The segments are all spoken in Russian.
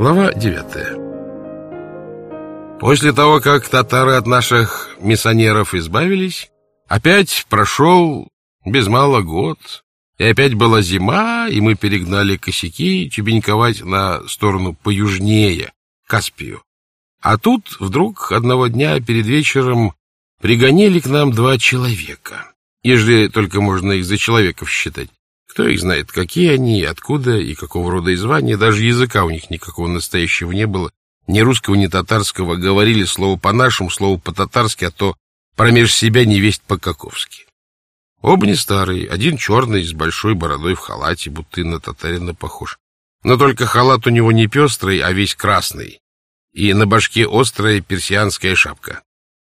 Глава девятая После того, как татары от наших миссионеров избавились, опять прошел без мало год, и опять была зима, и мы перегнали косяки чебеньковать на сторону поюжнее, Каспию. А тут вдруг одного дня перед вечером пригоняли к нам два человека, ежели только можно их за человеков считать. Кто их знает, какие они, откуда и какого рода и звания, даже языка у них никакого настоящего не было, ни русского, ни татарского, говорили слово по-нашему, слово по-татарски, а то промеж себя не весть по-каковски. Оба не старые, один черный, с большой бородой в халате, будто на татарина похож. Но только халат у него не пестрый, а весь красный, и на башке острая персианская шапка.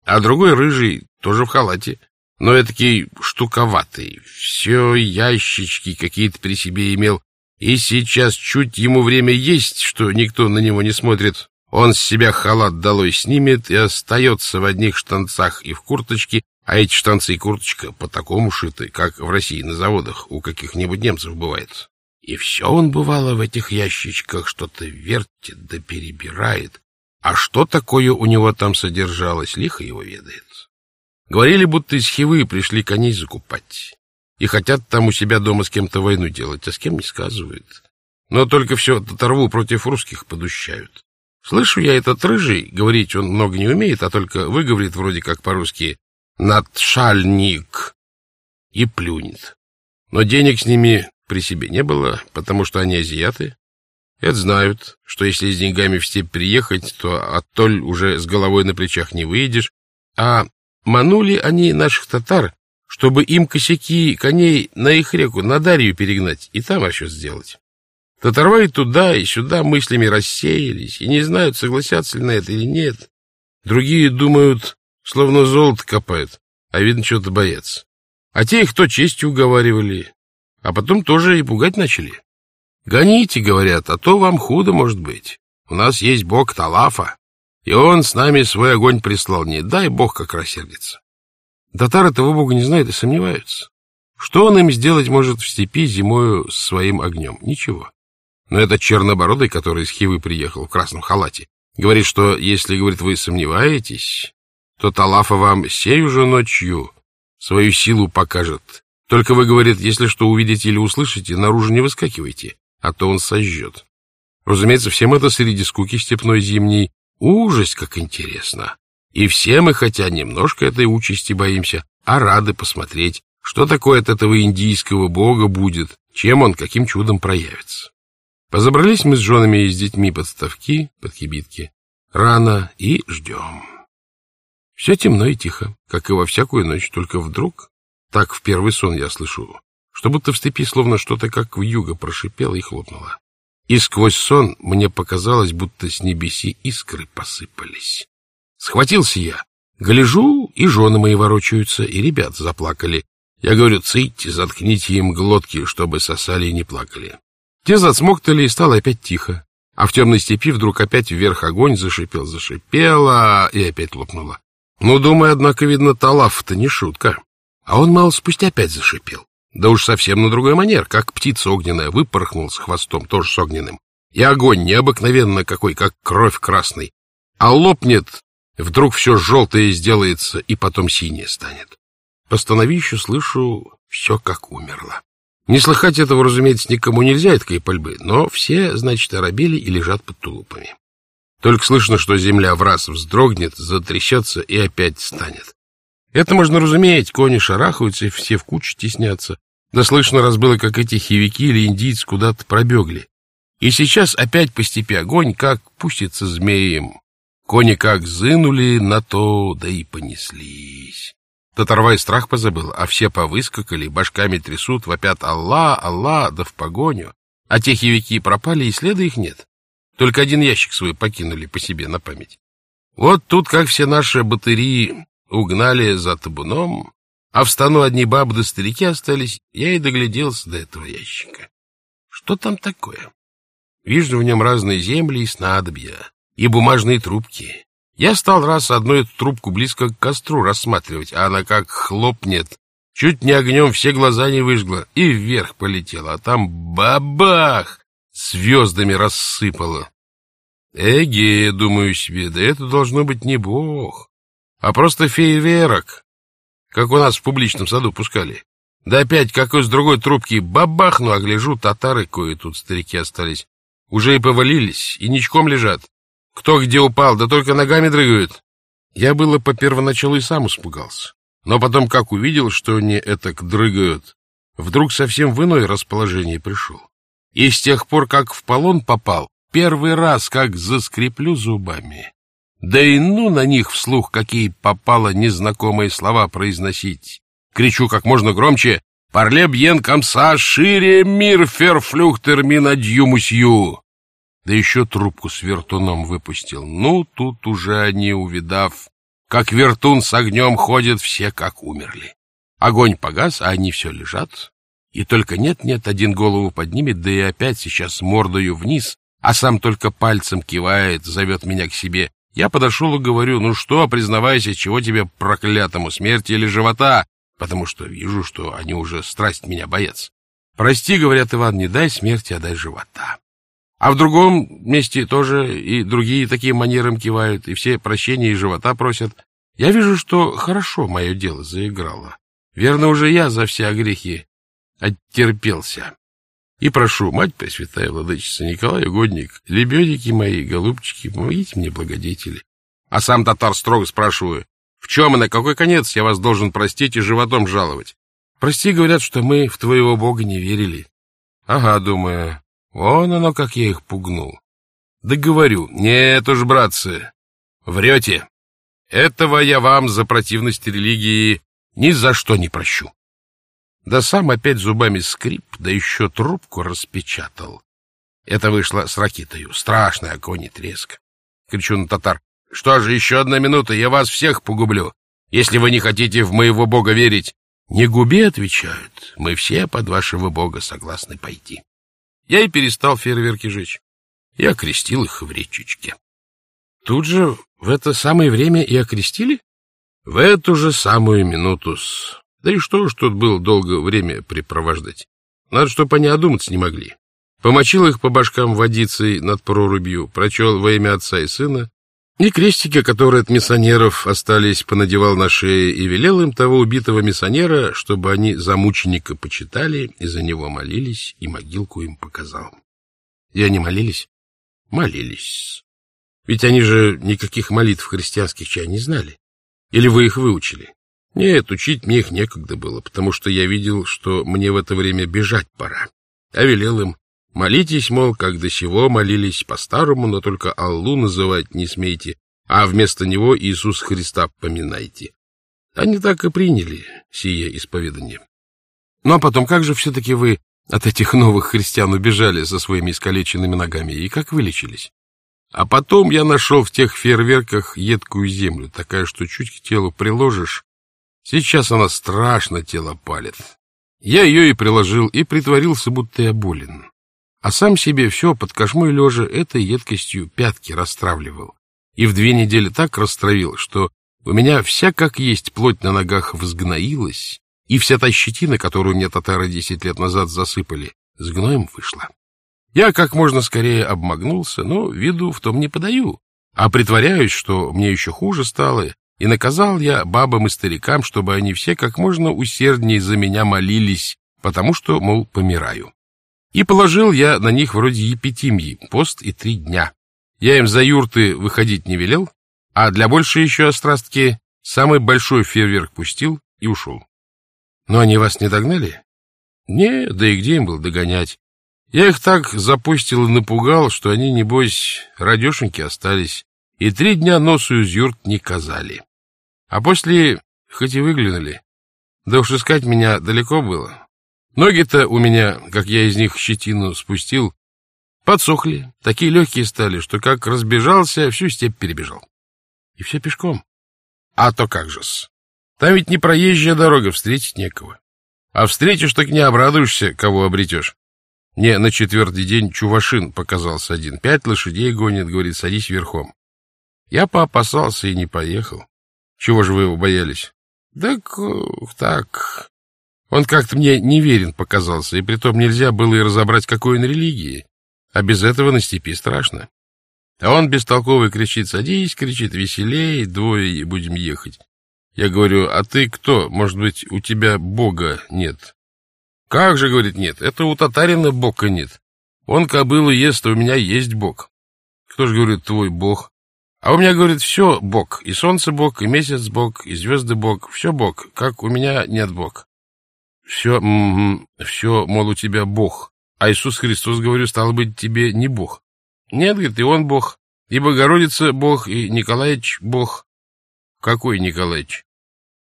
А другой рыжий, тоже в халате, но этакий штуковатый, все ящички какие-то при себе имел, и сейчас чуть ему время есть, что никто на него не смотрит, он с себя халат долой снимет и остается в одних штанцах и в курточке, а эти штанцы и курточка по такому шиты, как в России на заводах у каких-нибудь немцев бывает. И все он, бывало, в этих ящичках что-то вертит да перебирает. А что такое у него там содержалось, лихо его ведает. Говорили, будто из Хивы пришли коней закупать. И хотят там у себя дома с кем-то войну делать, а с кем не сказывают. Но только все татарву против русских подущают. Слышу я этот рыжий, говорить он много не умеет, а только выговорит вроде как по-русски «надшальник» и плюнет. Но денег с ними при себе не было, потому что они азиаты. Это знают, что если с деньгами в степь приехать, то оттоль уже с головой на плечах не выйдешь, а Манули они наших татар, чтобы им косяки коней на их реку, на Дарью перегнать и там расчет сделать. Татарва и туда, и сюда мыслями рассеялись, и не знают, согласятся ли на это или нет. Другие думают, словно золото копают, а видно, что-то боятся. А те их то честью уговаривали, а потом тоже и пугать начали. «Гоните», — говорят, — «а то вам худо может быть. У нас есть бог Талафа, и он с нами свой огонь прислал. Не дай бог, как рассердится. Татары этого бога не знают и сомневаются. Что он им сделать может в степи зимою с своим огнем? Ничего. Но этот чернобородый, который из Хивы приехал в красном халате, говорит, что если, говорит, вы сомневаетесь, то Талафа вам сею же ночью свою силу покажет. Только вы, говорит, если что увидите или услышите, наружу не выскакивайте, а то он сожжет. Разумеется, всем это среди скуки степной зимней Ужас, как интересно. И все мы, хотя немножко этой участи боимся, а рады посмотреть, что такое от этого индийского бога будет, чем он, каким чудом проявится. Позабрались мы с женами и с детьми под ставки, под кибитки. Рано и ждем. Все темно и тихо, как и во всякую ночь, только вдруг, так в первый сон я слышу, что будто в степи словно что-то как в юго прошипело и хлопнуло. И сквозь сон мне показалось, будто с небеси искры посыпались. Схватился я. Гляжу, и жены мои ворочаются, и ребят заплакали. Я говорю, цыть, заткните им глотки, чтобы сосали и не плакали. Те зацмоктали, и стало опять тихо. А в темной степи вдруг опять вверх огонь зашипел, зашипело, и опять лопнуло. Ну, думаю, однако, видно, талаф-то не шутка. А он мало спустя опять зашипел. Да уж совсем на другой манер, как птица огненная выпорхнул с хвостом, тоже с огненным. И огонь необыкновенно какой, как кровь красный. А лопнет, вдруг все желтое сделается, и потом синее станет. По становищу слышу, все как умерло. Не слыхать этого, разумеется, никому нельзя, этой пальбы, но все, значит, оробели и лежат под тулупами. Только слышно, что земля в раз вздрогнет, затрясется и опять станет. Это можно разуметь, кони шарахаются, все в кучу теснятся. Да слышно раз было, как эти хивики или индийцы куда-то пробегли. И сейчас опять по степи огонь, как пустится змеем. Кони как зынули на то, да и понеслись. Татарва и страх позабыл, а все повыскакали, башками трясут, вопят «Алла, Алла!» да в погоню. А те хивики пропали, и следа их нет. Только один ящик свой покинули по себе на память. Вот тут, как все наши батареи угнали за табуном, а в стану одни бабы да старики остались, я и догляделся до этого ящика. Что там такое? Вижу в нем разные земли и снадобья, и бумажные трубки. Я стал раз одну эту трубку близко к костру рассматривать, а она как хлопнет. Чуть не огнем все глаза не выжгла, и вверх полетела, а там бабах! Звездами рассыпала. Эге, думаю себе, да это должно быть не бог, а просто фейерверок, как у нас в публичном саду пускали. Да опять, как из другой трубки, бабахну, а гляжу, татары кое тут старики остались. Уже и повалились, и ничком лежат. Кто где упал, да только ногами дрыгают. Я было по первоначалу и сам испугался. Но потом, как увидел, что они этак дрыгают, вдруг совсем в иное расположение пришел. И с тех пор, как в полон попал, первый раз как заскреплю зубами. Да и ну на них вслух какие попало незнакомые слова произносить. Кричу как можно громче «Парле бьен комса шире мир ферфлюхтер минадью мусью!» Да еще трубку с вертуном выпустил. Ну, тут уже они, увидав, как вертун с огнем ходят, все как умерли. Огонь погас, а они все лежат. И только нет-нет, один голову поднимет, да и опять сейчас мордою вниз, а сам только пальцем кивает, зовет меня к себе. Я подошел и говорю, ну что, признавайся, чего тебе проклятому, смерти или живота? потому что вижу, что они уже страсть меня боятся. Прости, говорят, Иван, не дай смерти, а дай живота. А в другом месте тоже и другие такие манером кивают, и все прощения и живота просят. Я вижу, что хорошо мое дело заиграло. Верно, уже я за все грехи оттерпелся. И прошу, мать Пресвятая Владычица, Николай Угодник, лебедики мои, голубчики, помогите мне, благодетели. А сам татар строго спрашиваю, в чем и на какой конец я вас должен простить и животом жаловать? Прости, говорят, что мы в твоего бога не верили. Ага, думаю, вон оно, как я их пугнул. Да говорю, нет уж, братцы, врете. Этого я вам за противность религии ни за что не прощу. Да сам опять зубами скрип, да еще трубку распечатал. Это вышло с ракетою, страшный огонь и треск. Кричу на татар, что же, еще одна минута, я вас всех погублю, если вы не хотите в моего бога верить. Не губи, отвечают, мы все под вашего бога согласны пойти. Я и перестал фейерверки жечь. Я окрестил их в речечке. Тут же в это самое время и окрестили? В эту же самую минуту -с. Да и что ж тут было долго время препровождать? Надо, чтобы они одуматься не могли. Помочил их по башкам водицей над прорубью, прочел во имя отца и сына, и крестики, которые от миссионеров остались, понадевал на шее и велел им того убитого миссионера, чтобы они за мученика почитали и за него молились, и могилку им показал. И они молились? Молились. Ведь они же никаких молитв христианских чай не знали. Или вы их выучили? Нет, учить мне их некогда было, потому что я видел, что мне в это время бежать пора. А велел им Молитесь, мол, как до сего молились по-старому, но только Аллу называть не смейте, а вместо него Иисус Христа поминайте. Они так и приняли сие исповедание. Ну а потом, как же все-таки вы от этих новых христиан убежали со своими искалеченными ногами и как вылечились? А потом я нашел в тех фейерверках едкую землю, такая, что чуть к телу приложишь, сейчас она страшно тело палит. Я ее и приложил, и притворился, будто я болен а сам себе все под кошмой лежа этой едкостью пятки расстравливал. И в две недели так растравил, что у меня вся как есть плоть на ногах взгноилась, и вся та щетина, которую мне татары десять лет назад засыпали, с гноем вышла. Я как можно скорее обмагнулся, но виду в том не подаю, а притворяюсь, что мне еще хуже стало, и наказал я бабам и старикам, чтобы они все как можно усерднее за меня молились, потому что, мол, помираю. И положил я на них вроде епитимьи, пост и три дня. Я им за юрты выходить не велел, а для большей еще острастки самый большой фейерверк пустил и ушел. Но они вас не догнали? Не, да и где им был догонять? Я их так запустил и напугал, что они, небось, радешеньки остались, и три дня носу из юрт не казали. А после, хоть и выглянули, да уж искать меня далеко было, Ноги-то у меня, как я из них щетину спустил, подсохли, такие легкие стали, что как разбежался, всю степь перебежал. И все пешком. А то как же-с. Там ведь не проезжая дорога, встретить некого. А встретишь, так не обрадуешься, кого обретешь. Мне на четвертый день Чувашин показался один. Пять лошадей гонит, говорит, садись верхом. Я поопасался и не поехал. Чего же вы его боялись? Так, так, он как-то мне неверен показался, и притом нельзя было и разобрать, какой он религии. А без этого на степи страшно. А он бестолковый кричит, садись, кричит, веселей, двое будем ехать. Я говорю, а ты кто? Может быть, у тебя Бога нет? Как же, говорит, нет, это у татарина Бога нет. Он кобылу ест, а у меня есть Бог. Кто же, говорит, твой Бог? А у меня, говорит, все Бог. И солнце Бог, и месяц Бог, и звезды Бог. Все Бог, как у меня нет Бог. Все, м -м, все, мол, у тебя Бог. А Иисус Христос, говорю, стал быть, тебе не Бог. Нет, говорит, и он Бог, и Богородица Бог, и Николаевич Бог. Какой Николаевич?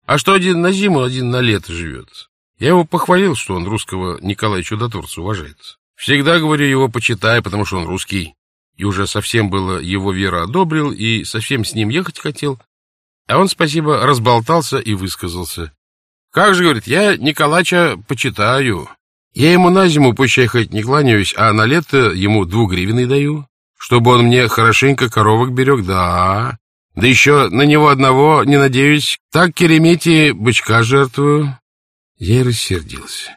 А что один на зиму, один на лето живет? Я его похвалил, что он русского Николая Чудотворца уважает. Всегда, говорю, его почитай, потому что он русский. И уже совсем было его вера одобрил, и совсем с ним ехать хотел. А он, спасибо, разболтался и высказался. Как же, говорит, я Николача почитаю. Я ему на зиму, пусть хоть не кланяюсь, а на лето ему двугривенный даю чтобы он мне хорошенько коровок берег, да. Да еще на него одного, не надеюсь, так керемети бычка жертвую. Я и рассердился.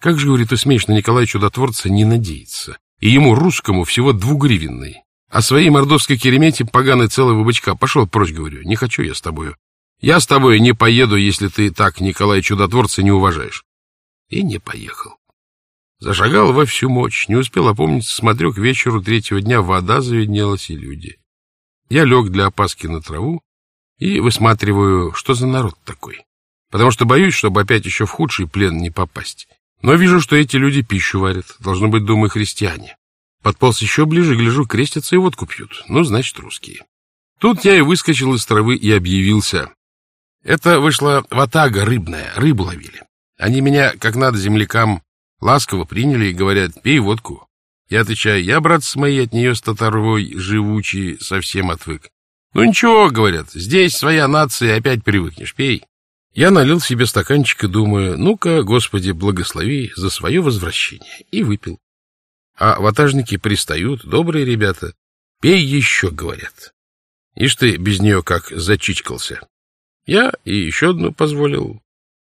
Как же, говорит, ты смеешь на Николая Чудотворца не надеяться? И ему, русскому, всего двугривенный. А своей мордовской керемете поганый целого бычка. Пошел прочь, говорю, не хочу я с тобою. Я с тобой не поеду, если ты так Николая Чудотворца не уважаешь. И не поехал. Зашагал во всю мощь, не успел опомниться, смотрю, к вечеру третьего дня вода заведнелась и люди. Я лег для опаски на траву и высматриваю, что за народ такой. Потому что боюсь, чтобы опять еще в худший плен не попасть. Но вижу, что эти люди пищу варят. Должно быть, думаю, христиане. Подполз еще ближе, гляжу, крестятся и водку пьют. Ну, значит, русские. Тут я и выскочил из травы и объявился. Это вышла ватага рыбная, рыбу ловили. Они меня, как надо, землякам Ласково приняли и говорят, пей водку. Я отвечаю, я, брат, с моей от нее с татаровой живучий совсем отвык. Ну ничего, говорят, здесь своя нация, опять привыкнешь, пей. Я налил себе стаканчик и думаю, ну-ка, Господи, благослови за свое возвращение, и выпил. А ватажники пристают, добрые ребята. Пей еще, говорят. Ишь ты без нее как зачичкался. Я и еще одну позволил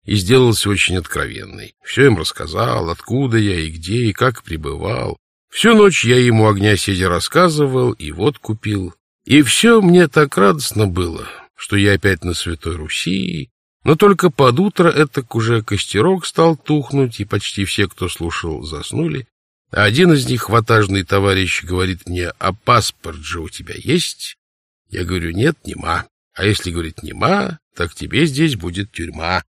и сделался очень откровенный. Все им рассказал, откуда я и где, и как пребывал. Всю ночь я ему огня сидя рассказывал и вот купил. И все мне так радостно было, что я опять на Святой Руси, но только под утро этак уже костерок стал тухнуть, и почти все, кто слушал, заснули. А один из них, ватажный товарищ, говорит мне, а паспорт же у тебя есть? Я говорю, нет, нема. А если, говорит, нема, так тебе здесь будет тюрьма.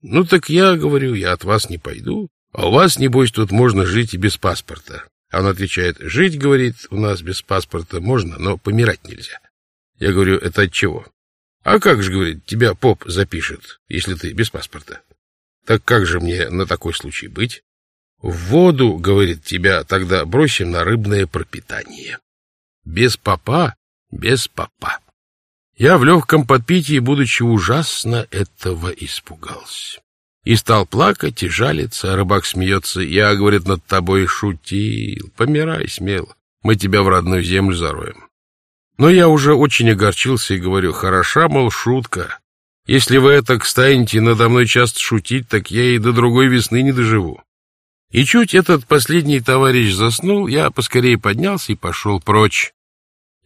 Ну так я говорю, я от вас не пойду, а у вас, небось, тут можно жить и без паспорта. А он отвечает, жить, говорит, у нас без паспорта можно, но помирать нельзя. Я говорю, это от чего? А как же, говорит, тебя поп запишет, если ты без паспорта? Так как же мне на такой случай быть? В воду, говорит, тебя тогда бросим на рыбное пропитание. Без попа, без попа. Я в легком подпитии, будучи ужасно этого испугался. И стал плакать и жалиться, а рыбак смеется. Я, говорит, над тобой шутил. Помирай смело, мы тебя в родную землю зароем. Но я уже очень огорчился и говорю, хороша, мол, шутка. Если вы это станете надо мной часто шутить, так я и до другой весны не доживу. И чуть этот последний товарищ заснул, я поскорее поднялся и пошел прочь.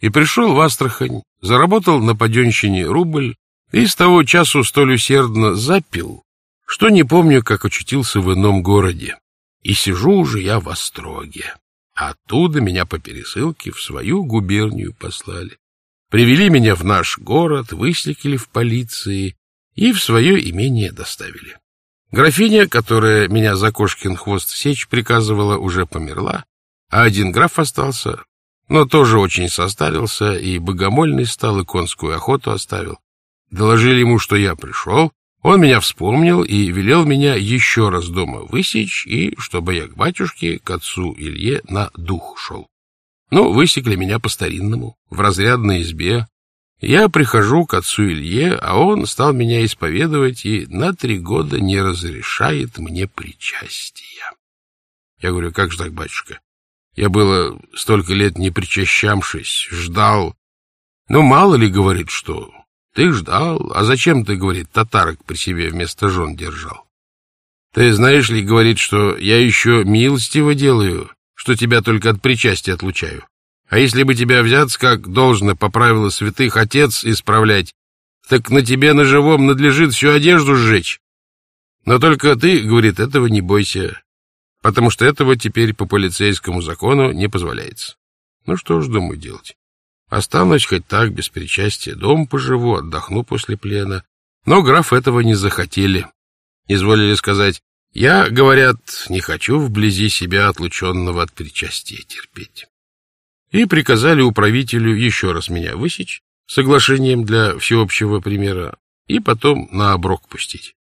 И пришел в Астрахань, заработал на паденщине рубль и с того часу столь усердно запил, что не помню, как очутился в ином городе. И сижу уже я в Остроге. Оттуда меня по пересылке в свою губернию послали. Привели меня в наш город, выслекили в полиции и в свое имение доставили. Графиня, которая меня за кошкин хвост сечь приказывала, уже померла, а один граф остался, но тоже очень состарился и богомольный стал, и конскую охоту оставил. Доложили ему, что я пришел, он меня вспомнил и велел меня еще раз дома высечь, и чтобы я к батюшке, к отцу Илье, на дух шел. Ну, высекли меня по-старинному, в разрядной избе. Я прихожу к отцу Илье, а он стал меня исповедовать и на три года не разрешает мне причастия. Я говорю, как же так, батюшка? Я было столько лет не причащавшись, ждал. Ну, мало ли, говорит, что. Ты ждал, а зачем ты, говорит, татарок при себе вместо жен держал? Ты знаешь ли, говорит, что я еще милостиво делаю, что тебя только от причастия отлучаю. А если бы тебя взяться, как должно по правилу святых отец исправлять, так на тебе на живом надлежит всю одежду сжечь. Но только ты, говорит, этого не бойся, потому что этого теперь по полицейскому закону не позволяется. Ну что ж, думаю, делать? Останусь хоть так, без причастия, дом поживу, отдохну после плена. Но граф этого не захотели. Изволили сказать, я, говорят, не хочу вблизи себя отлученного от причастия терпеть. И приказали управителю еще раз меня высечь, соглашением для всеобщего примера, и потом на оброк пустить.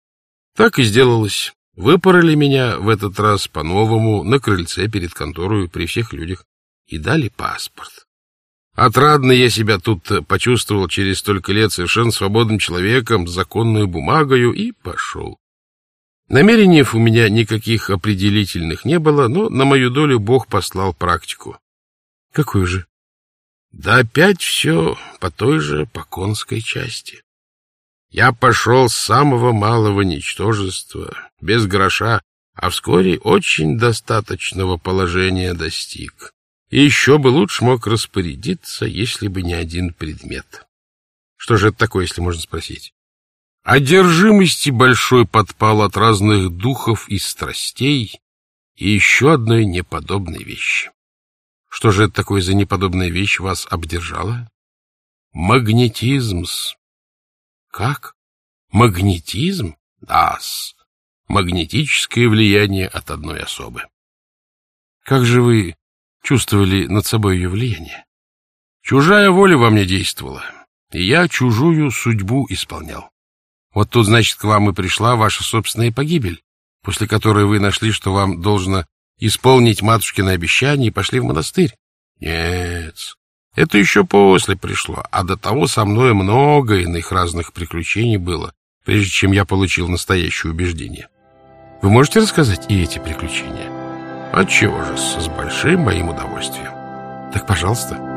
Так и сделалось. Выпороли меня в этот раз по-новому на крыльце перед конторой при всех людях и дали паспорт. Отрадно я себя тут почувствовал через столько лет совершенно свободным человеком, с законную бумагою, и пошел. Намерений у меня никаких определительных не было, но на мою долю Бог послал практику. Какую же? Да опять все по той же поконской части. Я пошел с самого малого ничтожества, без гроша, а вскоре очень достаточного положения достиг. И еще бы лучше мог распорядиться, если бы не один предмет. Что же это такое, если можно спросить? Одержимости большой подпал от разных духов и страстей и еще одной неподобной вещи. Что же это такое за неподобная вещь вас обдержала? Магнетизм-с. Как? Магнетизм? Да-с. Магнетическое влияние от одной особы. Как же вы чувствовали над собой ее влияние? Чужая воля во мне действовала, и я чужую судьбу исполнял. Вот тут, значит, к вам и пришла ваша собственная погибель, после которой вы нашли, что вам должно исполнить матушкино обещание и пошли в монастырь. Нет, это еще после пришло, а до того со мной много иных разных приключений было, прежде чем я получил настоящее убеждение. Вы можете рассказать и эти приключения? Отчего же, с большим моим удовольствием. Так, пожалуйста.